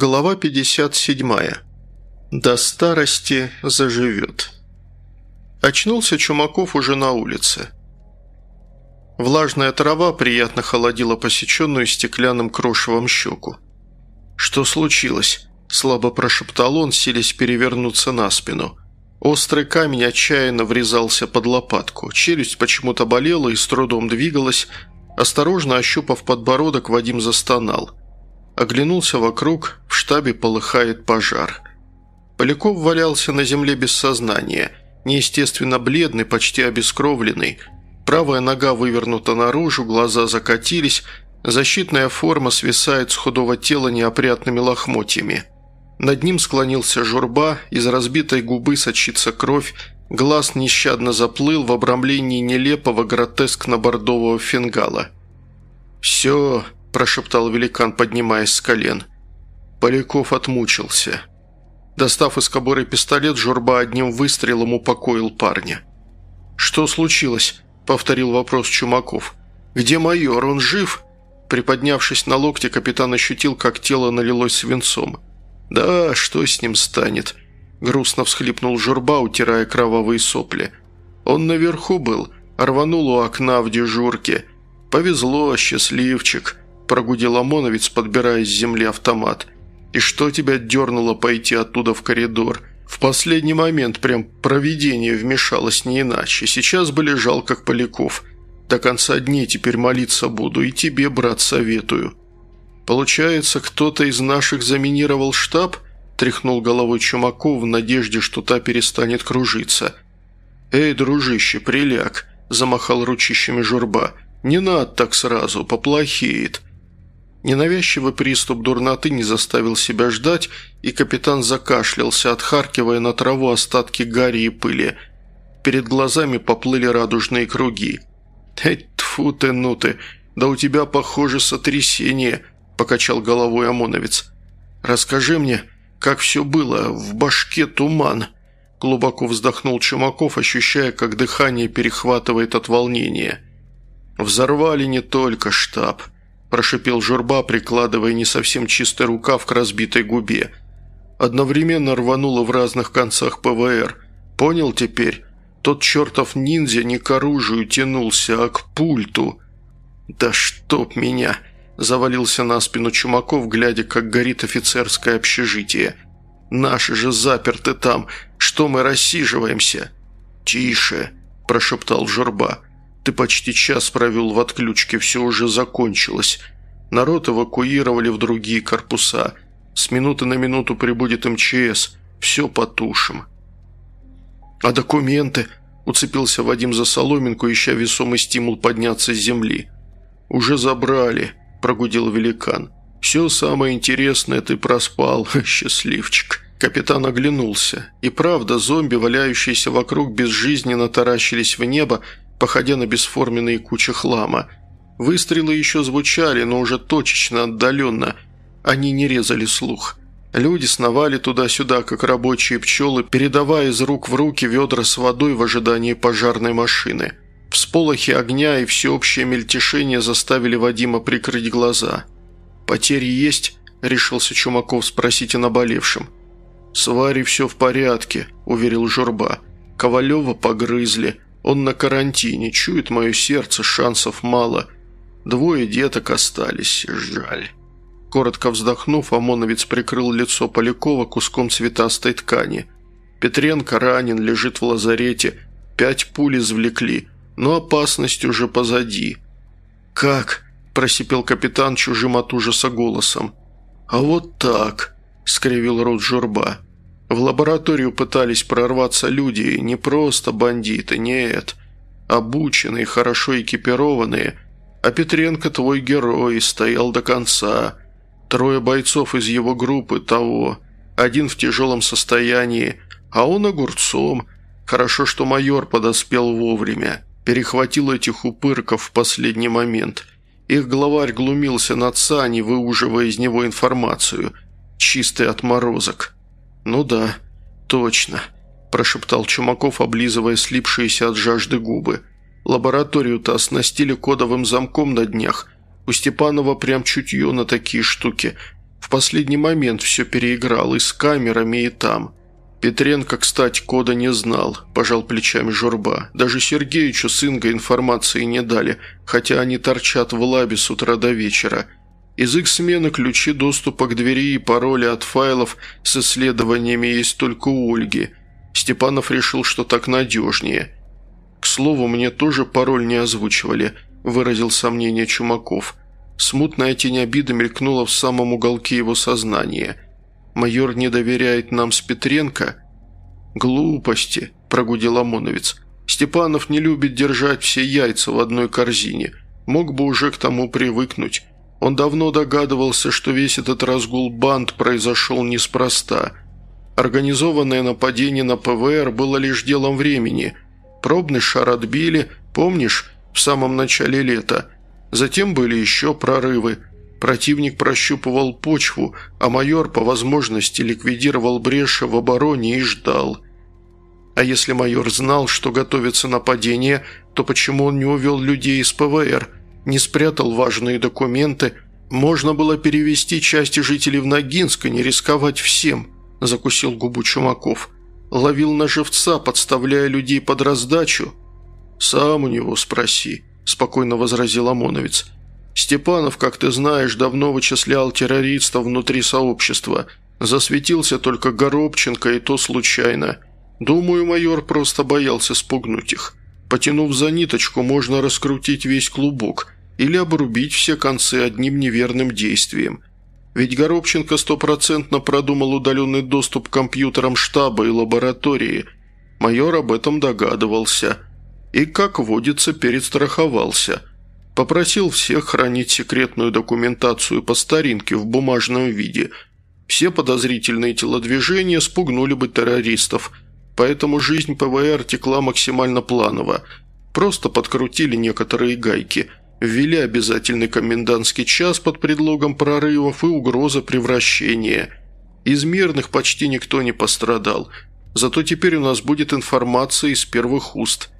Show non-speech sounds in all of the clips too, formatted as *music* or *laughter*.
Глава 57. До старости заживет. Очнулся Чумаков уже на улице. Влажная трава приятно холодила посеченную стеклянным крошевом щеку. «Что случилось?» – слабо прошептал он, силясь перевернуться на спину. Острый камень отчаянно врезался под лопатку. Челюсть почему-то болела и с трудом двигалась. Осторожно ощупав подбородок, Вадим застонал – Оглянулся вокруг, в штабе полыхает пожар. Поляков валялся на земле без сознания, неестественно бледный, почти обескровленный. Правая нога вывернута наружу, глаза закатились, защитная форма свисает с худого тела неопрятными лохмотьями. Над ним склонился журба, из разбитой губы сочится кровь, глаз нещадно заплыл в обрамлении нелепого гротескно-бордового фингала. «Все», – прошептал великан, поднимаясь с колен. Поляков отмучился. Достав из кобуры пистолет, Журба одним выстрелом упокоил парня. «Что случилось?» – повторил вопрос Чумаков. «Где майор? Он жив?» Приподнявшись на локте, капитан ощутил, как тело налилось свинцом. «Да, что с ним станет?» – грустно всхлипнул Журба, утирая кровавые сопли. «Он наверху был, рванул у окна в дежурке. Повезло, счастливчик прогудел ОМОНовец, подбирая с земли автомат. «И что тебя дернуло пойти оттуда в коридор?» В последний момент прям провидение вмешалось не иначе. Сейчас бы лежал, как Поляков. До конца дней теперь молиться буду, и тебе, брат, советую. Получается, кто-то из наших заминировал штаб?» Тряхнул головой Чумаков в надежде, что та перестанет кружиться. «Эй, дружище, приляг!» – замахал ручищами журба. «Не надо так сразу, поплохеет. Ненавязчивый приступ дурноты не заставил себя ждать, и капитан закашлялся, отхаркивая на траву остатки гари и пыли. Перед глазами поплыли радужные круги. «Эй, тьфу ты, ну ты! Да у тебя, похоже, сотрясение!» – покачал головой ОМОНовец. «Расскажи мне, как все было, в башке туман!» Глубоко вздохнул Чумаков, ощущая, как дыхание перехватывает от волнения. «Взорвали не только штаб», – прошипел Журба, прикладывая не совсем чистый рукав к разбитой губе. Одновременно рвануло в разных концах ПВР. Понял теперь? Тот чертов ниндзя не к оружию тянулся, а к пульту. «Да чтоб меня!» – завалился на спину Чумаков, глядя, как горит офицерское общежитие. «Наши же заперты там! Что мы рассиживаемся?» «Тише!» – прошептал Журба. Ты почти час провел в отключке, все уже закончилось. Народ эвакуировали в другие корпуса. С минуты на минуту прибудет МЧС. Все потушим». «А документы?» – уцепился Вадим за соломинку, ища весомый стимул подняться с земли. «Уже забрали», – прогудел великан. «Все самое интересное ты проспал, *laughs* счастливчик». Капитан оглянулся. И правда, зомби, валяющиеся вокруг, безжизненно таращились в небо, походя на бесформенные кучи хлама. Выстрелы еще звучали, но уже точечно, отдаленно. Они не резали слух. Люди сновали туда-сюда, как рабочие пчелы, передавая из рук в руки ведра с водой в ожидании пожарной машины. Всполохи огня и всеобщее мельтешение заставили Вадима прикрыть глаза. «Потери есть?» – решился Чумаков спросить о наболевшем. «С Варей все в порядке», – уверил Журба. «Ковалева погрызли. Он на карантине, чует мое сердце, шансов мало. Двое деток остались, жаль». Коротко вздохнув, ОМОНовец прикрыл лицо Полякова куском цветастой ткани. Петренко ранен, лежит в лазарете. Пять пуль извлекли, но опасность уже позади. «Как?» – просипел капитан чужим от ужаса голосом. «А вот так», – скривил рот журба. В лабораторию пытались прорваться люди, не просто бандиты, нет. Обученные, хорошо экипированные. А Петренко твой герой, стоял до конца. Трое бойцов из его группы того. Один в тяжелом состоянии, а он огурцом. Хорошо, что майор подоспел вовремя. Перехватил этих упырков в последний момент. Их главарь глумился над Саней, выуживая из него информацию. Чистый отморозок. «Ну да, точно», – прошептал Чумаков, облизывая слипшиеся от жажды губы. «Лабораторию-то оснастили кодовым замком на днях. У Степанова прям чутье на такие штуки. В последний момент все переиграл и с камерами, и там. Петренко, кстати, кода не знал, пожал плечами Журба. Даже Сергеичу с Ингой информации не дали, хотя они торчат в лабе с утра до вечера. Из их смены ключи доступа к двери и пароли от файлов с исследованиями есть только у Ольги. Степанов решил, что так надежнее. «К слову, мне тоже пароль не озвучивали», – выразил сомнение Чумаков. Смутная тень обиды мелькнула в самом уголке его сознания – Майор не доверяет нам с Петренко?» «Глупости», – прогудел ОМОНовец. «Степанов не любит держать все яйца в одной корзине. Мог бы уже к тому привыкнуть. Он давно догадывался, что весь этот разгул банд произошел неспроста. Организованное нападение на ПВР было лишь делом времени. Пробный шар отбили, помнишь, в самом начале лета. Затем были еще прорывы – Противник прощупывал почву, а майор по возможности ликвидировал бреши в обороне и ждал. А если майор знал, что готовится нападение, то почему он не увел людей из ПВР, не спрятал важные документы? Можно было перевести части жителей в Ногинск и не рисковать всем, закусил губу Чумаков. Ловил на живца, подставляя людей под раздачу. «Сам у него спроси», – спокойно возразил ОМОНовец. Степанов, как ты знаешь, давно вычислял террористов внутри сообщества. Засветился только Горобченко, и то случайно. Думаю, майор просто боялся спугнуть их. Потянув за ниточку, можно раскрутить весь клубок или обрубить все концы одним неверным действием. Ведь Горобченко стопроцентно продумал удаленный доступ к компьютерам штаба и лаборатории. Майор об этом догадывался. И, как водится, перестраховался – Попросил всех хранить секретную документацию по старинке в бумажном виде. Все подозрительные телодвижения спугнули бы террористов, поэтому жизнь ПВР текла максимально планово. Просто подкрутили некоторые гайки, ввели обязательный комендантский час под предлогом прорывов и угроза превращения. Из мирных почти никто не пострадал, зато теперь у нас будет информация из первых уст.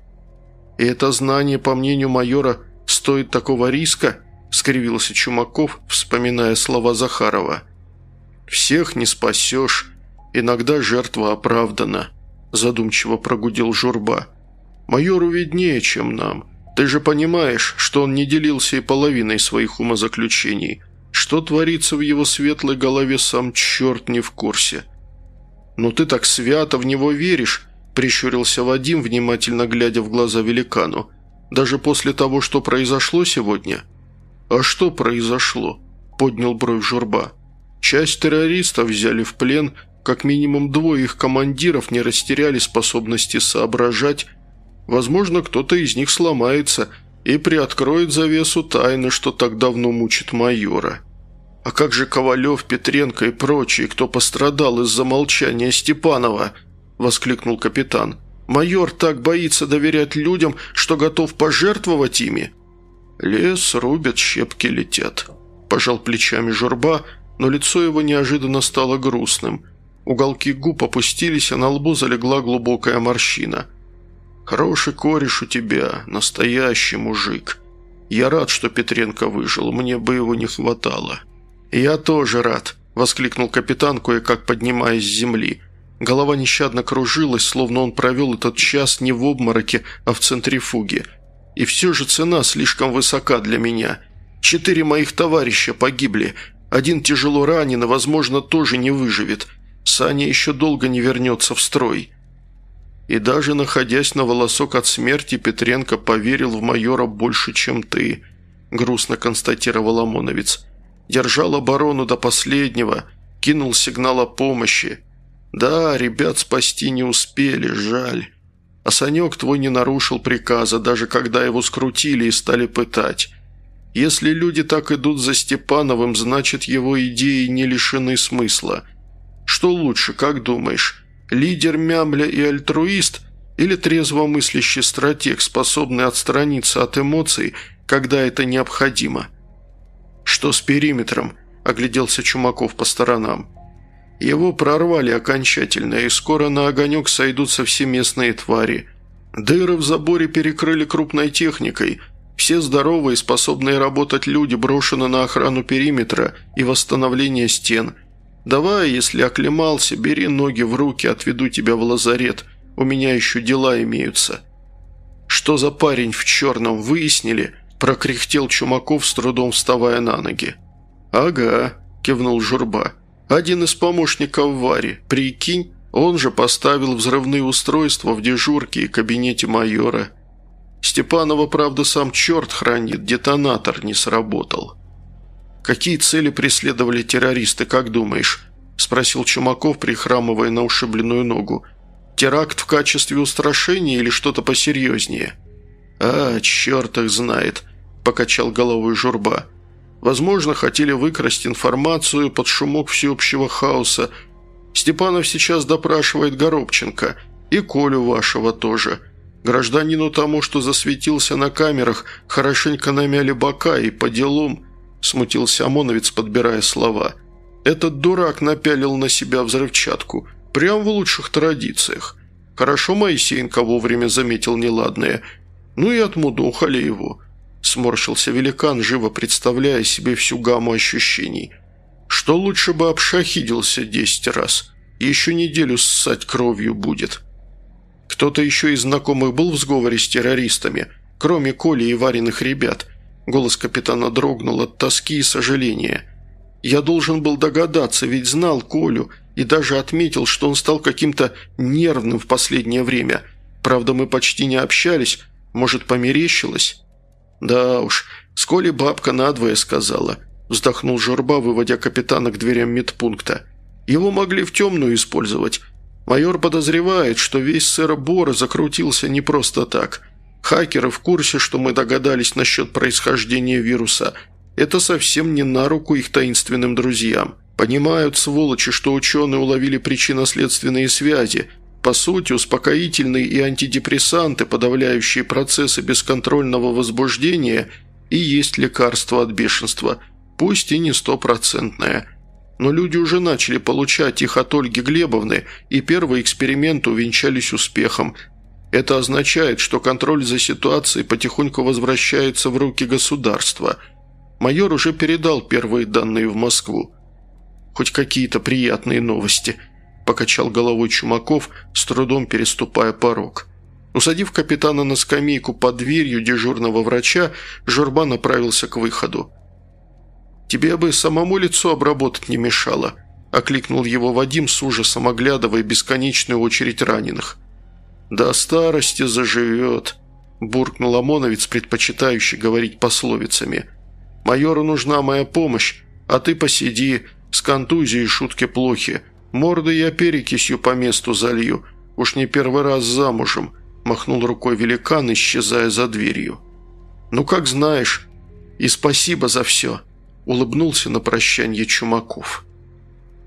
И это знание, по мнению майора, стоит такого риска?» – скривился Чумаков, вспоминая слова Захарова. «Всех не спасешь. Иногда жертва оправдана», – задумчиво прогудел Журба. «Майору виднее, чем нам. Ты же понимаешь, что он не делился и половиной своих умозаключений. Что творится в его светлой голове, сам черт не в курсе». «Ну ты так свято в него веришь», – прищурился Вадим, внимательно глядя в глаза великану. Даже после того, что произошло сегодня?» «А что произошло?» – поднял бровь Журба. «Часть террористов взяли в плен, как минимум двое их командиров не растеряли способности соображать. Возможно, кто-то из них сломается и приоткроет завесу тайны, что так давно мучит майора. А как же Ковалев, Петренко и прочие, кто пострадал из-за молчания Степанова?» – воскликнул капитан. Майор так боится доверять людям, что готов пожертвовать ими». «Лес рубят, щепки летят», – пожал плечами журба, но лицо его неожиданно стало грустным. Уголки губ опустились, а на лбу залегла глубокая морщина. «Хороший кореш у тебя, настоящий мужик. Я рад, что Петренко выжил, мне бы его не хватало». «Я тоже рад», – воскликнул капитан, кое-как поднимаясь с земли – Голова нещадно кружилась, словно он провел этот час не в обмороке, а в центрифуге. И все же цена слишком высока для меня. Четыре моих товарища погибли. Один тяжело ранен и, возможно, тоже не выживет. Саня еще долго не вернется в строй. И даже находясь на волосок от смерти, Петренко поверил в майора больше, чем ты», – грустно констатировал ОМОНовец. «Держал оборону до последнего, кинул сигнал о помощи. «Да, ребят спасти не успели, жаль. А Санек твой не нарушил приказа, даже когда его скрутили и стали пытать. Если люди так идут за Степановым, значит, его идеи не лишены смысла. Что лучше, как думаешь, лидер Мямля и альтруист или трезвомыслящий стратег, способный отстраниться от эмоций, когда это необходимо?» «Что с периметром?» – огляделся Чумаков по сторонам. Его прорвали окончательно, и скоро на огонек сойдутся все местные твари. Дыры в заборе перекрыли крупной техникой. Все здоровые, способные работать люди брошены на охрану периметра и восстановление стен. Давай, если оклемался, бери ноги в руки, отведу тебя в лазарет. У меня еще дела имеются». «Что за парень в черном, выяснили?» – прокряхтел Чумаков, с трудом вставая на ноги. «Ага», – кивнул Журба. «Один из помощников Вари. Прикинь, он же поставил взрывные устройства в дежурке и кабинете майора. Степанова, правда, сам черт хранит, детонатор не сработал». «Какие цели преследовали террористы, как думаешь?» – спросил Чумаков, прихрамывая на ушибленную ногу. «Теракт в качестве устрашения или что-то посерьезнее?» «А, черт их знает», – покачал головой журба. «Возможно, хотели выкрасть информацию под шумок всеобщего хаоса. Степанов сейчас допрашивает Горобченко. И Колю вашего тоже. Гражданину тому, что засветился на камерах, хорошенько намяли бока и по делам...» – смутился ОМОНовец, подбирая слова. «Этот дурак напялил на себя взрывчатку. Прям в лучших традициях. Хорошо Моисеенко вовремя заметил неладное – ну и отмудохали его. Сморщился великан, живо представляя себе всю гамму ощущений. Что лучше бы обшахидился десять раз. Еще неделю ссать кровью будет. Кто-то еще из знакомых был в сговоре с террористами, кроме Коли и Вариных ребят. Голос капитана дрогнул от тоски и сожаления. «Я должен был догадаться, ведь знал Колю и даже отметил, что он стал каким-то нервным в последнее время. Правда, мы почти не общались, может, померещилось?» «Да уж, сколи бабка надвое сказала», – вздохнул Журба, выводя капитана к дверям медпункта. «Его могли в темную использовать. Майор подозревает, что весь сэр Бора закрутился не просто так. Хакеры в курсе, что мы догадались насчет происхождения вируса. Это совсем не на руку их таинственным друзьям. Понимают, сволочи, что ученые уловили причинно-следственные связи, по сути, успокоительные и антидепрессанты, подавляющие процессы бесконтрольного возбуждения, и есть лекарство от бешенства, пусть и не стопроцентное. Но люди уже начали получать их от Ольги Глебовны, и первые эксперименты увенчались успехом. Это означает, что контроль за ситуацией потихоньку возвращается в руки государства. Майор уже передал первые данные в Москву. Хоть какие-то приятные новости –– покачал головой Чумаков, с трудом переступая порог. Усадив капитана на скамейку под дверью дежурного врача, Журба направился к выходу. «Тебе бы самому лицо обработать не мешало», – окликнул его Вадим с ужасом, оглядывая бесконечную очередь раненых. «До старости заживет», – буркнул ОМОНовец, предпочитающий говорить пословицами. «Майору нужна моя помощь, а ты посиди, с контузией шутки плохи. Морды я перекисью по месту залью. Уж не первый раз замужем», – махнул рукой великан, исчезая за дверью. «Ну, как знаешь. И спасибо за все», – улыбнулся на прощанье Чумаков.